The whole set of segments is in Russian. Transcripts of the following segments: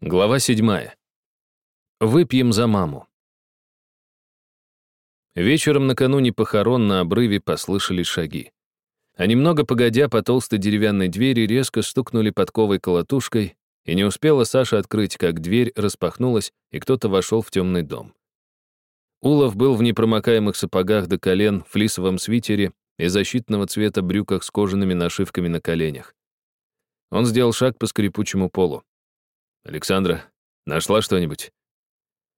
Глава седьмая. Выпьем за маму. Вечером накануне похорон на обрыве послышались шаги. А немного погодя по толстой деревянной двери резко стукнули подковой колотушкой, и не успела Саша открыть, как дверь распахнулась, и кто-то вошел в темный дом. Улов был в непромокаемых сапогах до колен, флисовом свитере и защитного цвета брюках с кожаными нашивками на коленях. Он сделал шаг по скрипучему полу. «Александра, нашла что-нибудь?»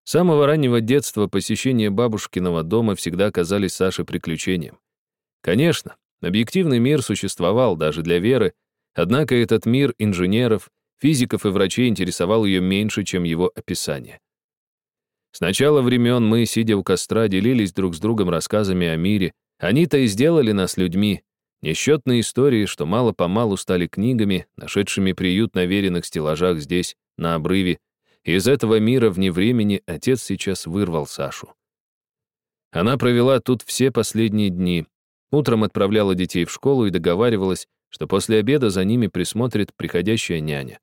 С самого раннего детства посещение бабушкиного дома всегда казались Саше приключением. Конечно, объективный мир существовал даже для Веры, однако этот мир инженеров, физиков и врачей интересовал ее меньше, чем его описание. С начала времен мы, сидя у костра, делились друг с другом рассказами о мире. Они-то и сделали нас людьми. Несчетные истории, что мало-помалу стали книгами, нашедшими приют на веренных стеллажах здесь, на обрыве. Из этого мира вне времени отец сейчас вырвал Сашу. Она провела тут все последние дни. Утром отправляла детей в школу и договаривалась, что после обеда за ними присмотрит приходящая няня.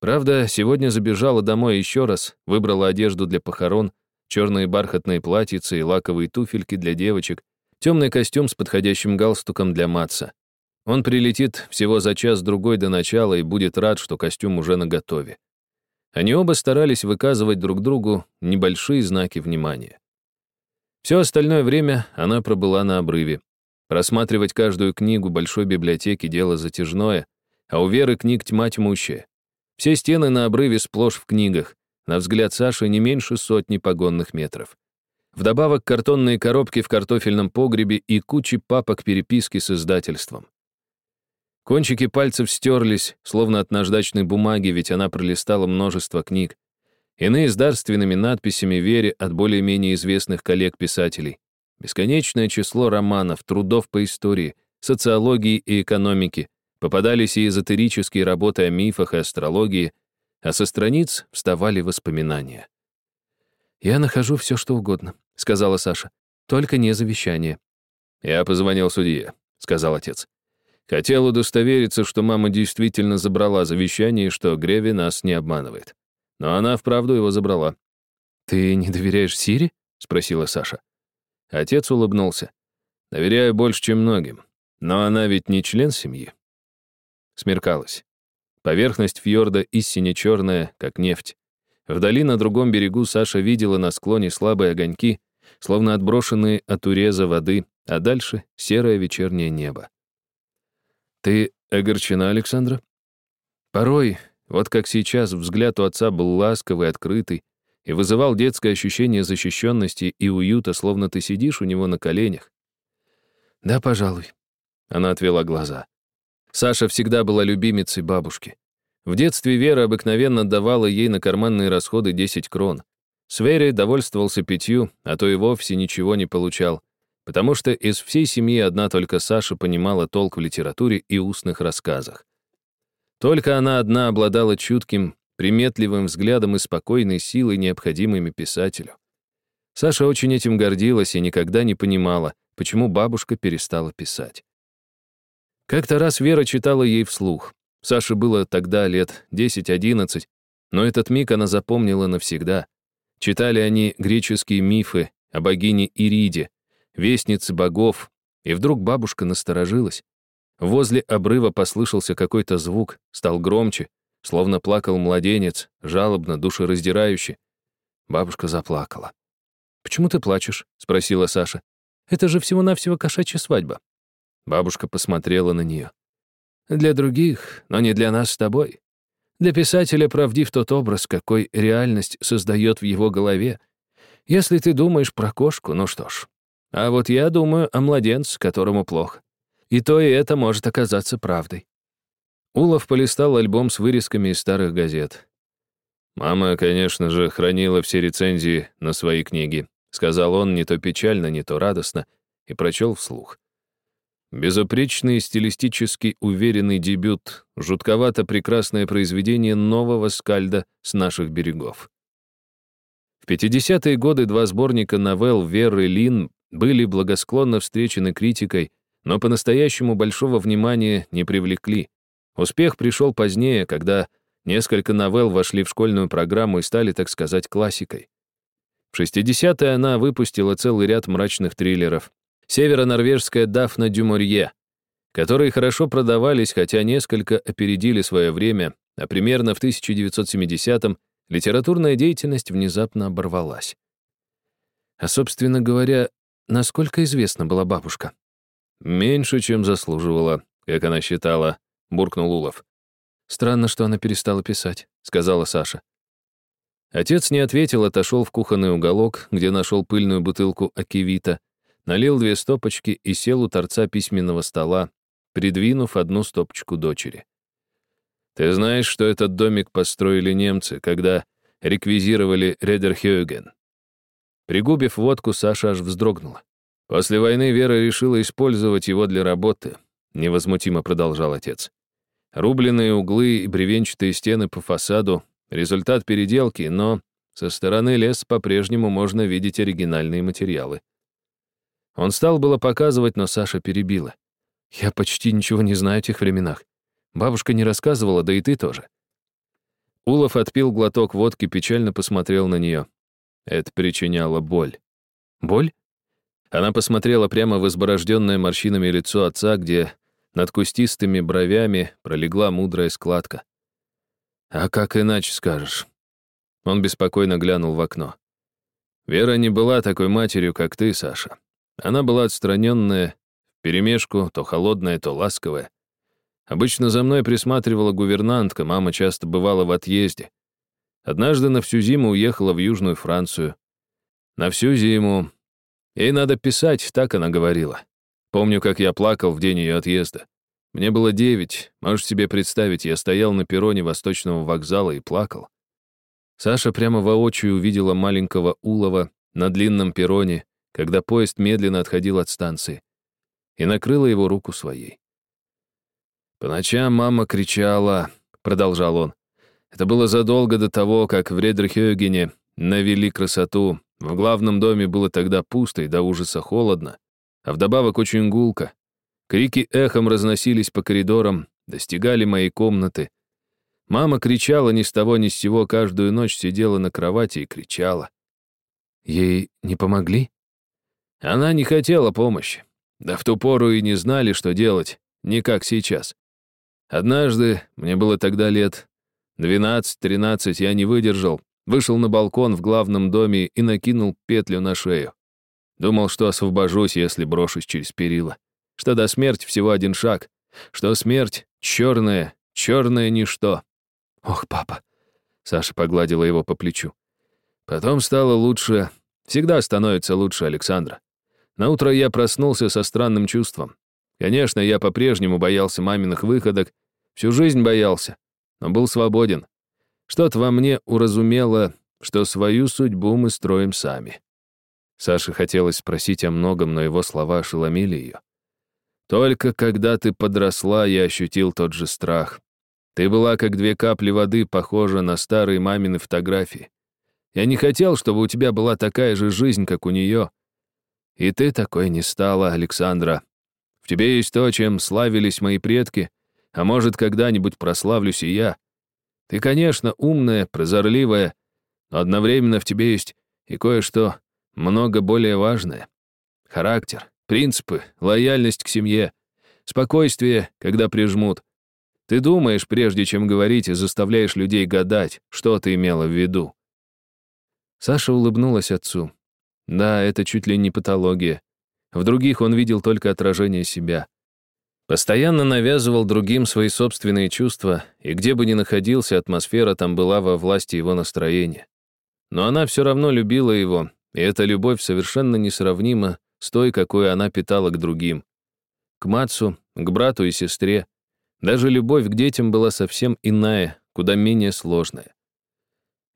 Правда, сегодня забежала домой еще раз, выбрала одежду для похорон, черные бархатные платьицы и лаковые туфельки для девочек, темный костюм с подходящим галстуком для Матса. Он прилетит всего за час-другой до начала и будет рад, что костюм уже наготове. Они оба старались выказывать друг другу небольшие знаки внимания. Все остальное время она пробыла на обрыве. Просматривать каждую книгу большой библиотеки — дело затяжное, а у Веры книг тьма тьмущая. Все стены на обрыве сплошь в книгах, на взгляд Саши не меньше сотни погонных метров. Вдобавок картонные коробки в картофельном погребе и кучи папок переписки с издательством. Кончики пальцев стерлись, словно от наждачной бумаги, ведь она пролистала множество книг. Иные с дарственными надписями Вере от более-менее известных коллег-писателей. Бесконечное число романов, трудов по истории, социологии и экономике. Попадались и эзотерические работы о мифах и астрологии, а со страниц вставали воспоминания. «Я нахожу все, что угодно», — сказала Саша. «Только не завещание». «Я позвонил судье», — сказал отец. Хотел удостовериться, что мама действительно забрала завещание и что Греви нас не обманывает. Но она вправду его забрала. «Ты не доверяешь Сири?» — спросила Саша. Отец улыбнулся. «Доверяю больше, чем многим. Но она ведь не член семьи». Смеркалось. Поверхность фьорда истине черная, как нефть. Вдали на другом берегу Саша видела на склоне слабые огоньки, словно отброшенные от уреза воды, а дальше — серое вечернее небо. «Ты огорчена, Александра?» Порой, вот как сейчас, взгляд у отца был ласковый, открытый и вызывал детское ощущение защищенности и уюта, словно ты сидишь у него на коленях. «Да, пожалуй», — она отвела глаза. Саша всегда была любимицей бабушки. В детстве Вера обыкновенно давала ей на карманные расходы 10 крон. С Верой довольствовался пятью, а то и вовсе ничего не получал потому что из всей семьи одна только Саша понимала толк в литературе и устных рассказах. Только она одна обладала чутким, приметливым взглядом и спокойной силой, необходимыми писателю. Саша очень этим гордилась и никогда не понимала, почему бабушка перестала писать. Как-то раз Вера читала ей вслух. Саше было тогда лет 10-11, но этот миг она запомнила навсегда. Читали они греческие мифы о богине Ириде, вестницы богов, и вдруг бабушка насторожилась. Возле обрыва послышался какой-то звук, стал громче, словно плакал младенец, жалобно, душераздирающе. Бабушка заплакала. «Почему ты плачешь?» — спросила Саша. «Это же всего-навсего кошачья свадьба». Бабушка посмотрела на нее. «Для других, но не для нас с тобой. Для писателя правдив тот образ, какой реальность создает в его голове. Если ты думаешь про кошку, ну что ж, а вот я думаю о младенце, которому плохо. И то, и это может оказаться правдой. Улов полистал альбом с вырезками из старых газет. «Мама, конечно же, хранила все рецензии на свои книги», сказал он не то печально, не то радостно, и прочел вслух. Безупречный стилистически уверенный дебют, жутковато прекрасное произведение нового скальда с наших берегов. В 50-е годы два сборника новелл Веры Лин были благосклонно встречены критикой, но по-настоящему большого внимания не привлекли. Успех пришел позднее, когда Несколько новелл вошли в школьную программу и стали, так сказать, классикой. В 60-е она выпустила целый ряд мрачных триллеров. Северо-норвежская Дафна Дюморье, которые хорошо продавались, хотя несколько опередили свое время, а примерно в 1970-м литературная деятельность внезапно оборвалась. А, собственно говоря, насколько известна была бабушка? Меньше, чем заслуживала, как она считала, буркнул Улов. Странно, что она перестала писать, сказала Саша. Отец не ответил, отошел в кухонный уголок, где нашел пыльную бутылку акивита, налил две стопочки и сел у торца письменного стола, придвинув одну стопочку дочери. «Ты знаешь, что этот домик построили немцы, когда реквизировали Редерхёген?» Пригубив водку, Саша аж вздрогнула. После войны Вера решила использовать его для работы, невозмутимо продолжал отец. Рубленные углы и бревенчатые стены по фасаду — результат переделки, но со стороны лес по-прежнему можно видеть оригинальные материалы. Он стал было показывать, но Саша перебила. «Я почти ничего не знаю о тех временах. Бабушка не рассказывала, да и ты тоже». Улов отпил глоток водки, печально посмотрел на нее. Это причиняло боль. Боль? Она посмотрела прямо в изборожденное морщинами лицо отца, где над кустистыми бровями пролегла мудрая складка. «А как иначе скажешь?» Он беспокойно глянул в окно. «Вера не была такой матерью, как ты, Саша. Она была отстраненная, перемешку, то холодная, то ласковая. Обычно за мной присматривала гувернантка, мама часто бывала в отъезде. Однажды на всю зиму уехала в Южную Францию. На всю зиму. Ей надо писать, так она говорила. Помню, как я плакал в день ее отъезда. Мне было девять, можешь себе представить, я стоял на перроне Восточного вокзала и плакал. Саша прямо воочию увидела маленького Улова на длинном перроне, когда поезд медленно отходил от станции, и накрыла его руку своей. «По ночам мама кричала», — продолжал он, это было задолго до того, как в Редерхёгене навели красоту. В главном доме было тогда пусто и до ужаса холодно, а вдобавок очень гулко. Крики эхом разносились по коридорам, достигали моей комнаты. Мама кричала ни с того ни с сего, каждую ночь сидела на кровати и кричала. Ей не помогли? Она не хотела помощи. Да в ту пору и не знали, что делать, не как сейчас. Однажды, мне было тогда лет Двенадцать-тринадцать я не выдержал, вышел на балкон в главном доме и накинул петлю на шею. Думал, что освобожусь, если брошусь через перила. Что до смерти всего один шаг. Что смерть — черная, черное ничто. Ох, папа. Саша погладила его по плечу. Потом стало лучше. Всегда становится лучше, Александра. Наутро я проснулся со странным чувством. Конечно, я по-прежнему боялся маминых выходок, всю жизнь боялся но был свободен. Что-то во мне уразумело, что свою судьбу мы строим сами. Саше хотелось спросить о многом, но его слова ошеломили ее. Только когда ты подросла, я ощутил тот же страх. Ты была как две капли воды, похожа на старые мамины фотографии. Я не хотел, чтобы у тебя была такая же жизнь, как у нее. И ты такой не стала, Александра. В тебе есть то, чем славились мои предки, а может, когда-нибудь прославлюсь и я. Ты, конечно, умная, прозорливая, но одновременно в тебе есть и кое-что много более важное. Характер, принципы, лояльность к семье, спокойствие, когда прижмут. Ты думаешь, прежде чем говорить, и заставляешь людей гадать, что ты имела в виду. Саша улыбнулась отцу. Да, это чуть ли не патология. В других он видел только отражение себя. Постоянно навязывал другим свои собственные чувства, и где бы ни находился, атмосфера там была во власти его настроения. Но она все равно любила его, и эта любовь совершенно несравнима с той, какой она питала к другим. К Мацу, к брату и сестре. Даже любовь к детям была совсем иная, куда менее сложная.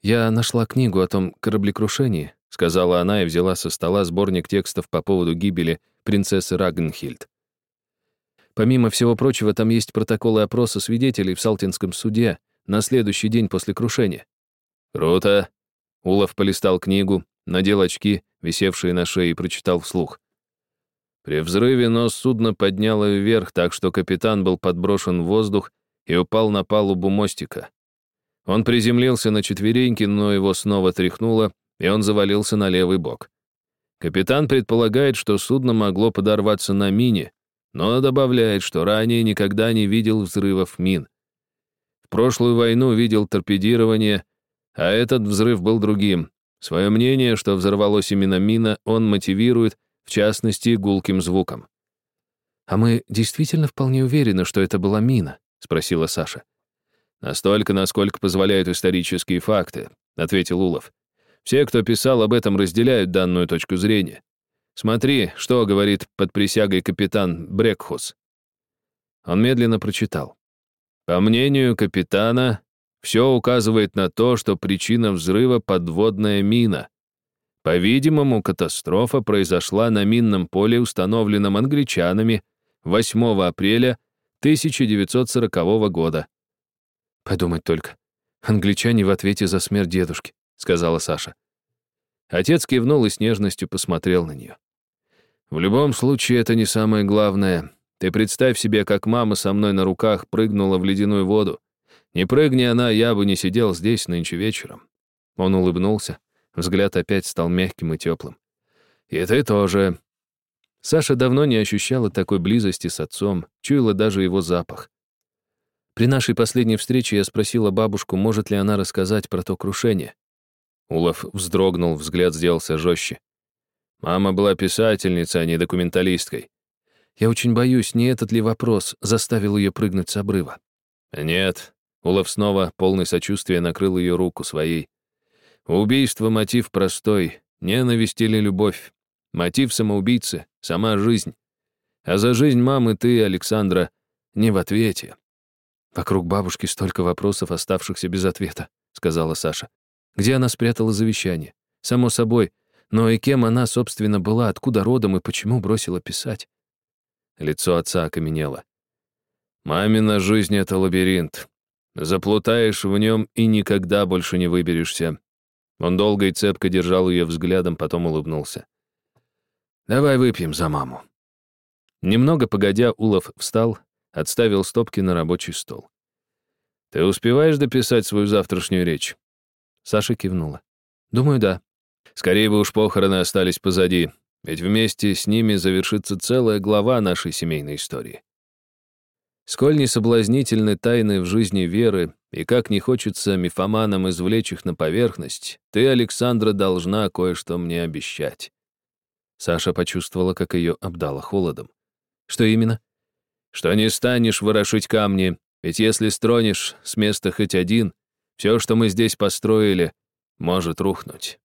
«Я нашла книгу о том кораблекрушении», — сказала она и взяла со стола сборник текстов по поводу гибели принцессы Рагнхильд. Помимо всего прочего, там есть протоколы опроса свидетелей в Салтинском суде на следующий день после крушения. Круто. Улов полистал книгу, надел очки, висевшие на шее, и прочитал вслух. При взрыве нос судна подняло вверх, так что капитан был подброшен в воздух и упал на палубу мостика. Он приземлился на четвереньки, но его снова тряхнуло, и он завалился на левый бок. Капитан предполагает, что судно могло подорваться на мине, но добавляет, что ранее никогда не видел взрывов мин. В прошлую войну видел торпедирование, а этот взрыв был другим. Свое мнение, что взорвалось именно мина, он мотивирует, в частности, гулким звуком. «А мы действительно вполне уверены, что это была мина?» — спросила Саша. «Настолько, насколько позволяют исторические факты», — ответил Улов. Все, кто писал об этом, разделяют данную точку зрения. Смотри, что говорит под присягой капитан Брекхус. Он медленно прочитал. По мнению капитана, все указывает на то, что причина взрыва — подводная мина. По-видимому, катастрофа произошла на минном поле, установленном англичанами 8 апреля 1940 года. Подумать только. Англичане в ответе за смерть дедушки сказала Саша. Отец кивнул и с нежностью посмотрел на нее. В любом случае, это не самое главное. Ты представь себе, как мама со мной на руках прыгнула в ледяную воду. Не прыгни она, я бы не сидел здесь нынче вечером. Он улыбнулся, взгляд опять стал мягким и теплым. И ты тоже. Саша давно не ощущала такой близости с отцом, чуяла даже его запах. При нашей последней встрече я спросила бабушку, может ли она рассказать про то крушение. Улов вздрогнул, взгляд сделался жестче. Мама была писательницей, а не документалисткой. Я очень боюсь, не этот ли вопрос заставил ее прыгнуть с обрыва. Нет. Улов снова, полный сочувствия, накрыл ее руку своей. Убийство мотив простой. Ненависть или любовь. Мотив самоубийцы — сама жизнь. А за жизнь мамы ты, Александра, не в ответе. «Вокруг бабушки столько вопросов, оставшихся без ответа», — сказала Саша. Где она спрятала завещание? Само собой. Но и кем она, собственно, была, откуда родом и почему бросила писать? Лицо отца окаменело. «Мамина жизнь — это лабиринт. Заплутаешь в нем и никогда больше не выберешься». Он долго и цепко держал ее взглядом, потом улыбнулся. «Давай выпьем за маму». Немного погодя, Улов встал, отставил стопки на рабочий стол. «Ты успеваешь дописать свою завтрашнюю речь?» Саша кивнула. «Думаю, да». «Скорее бы уж похороны остались позади, ведь вместе с ними завершится целая глава нашей семейной истории». Сколь не соблазнительны тайны в жизни Веры, и как не хочется мифоманам извлечь их на поверхность, ты, Александра, должна кое-что мне обещать. Саша почувствовала, как ее обдало холодом. Что именно? Что не станешь ворошить камни, ведь если стронешь с места хоть один, все, что мы здесь построили, может рухнуть.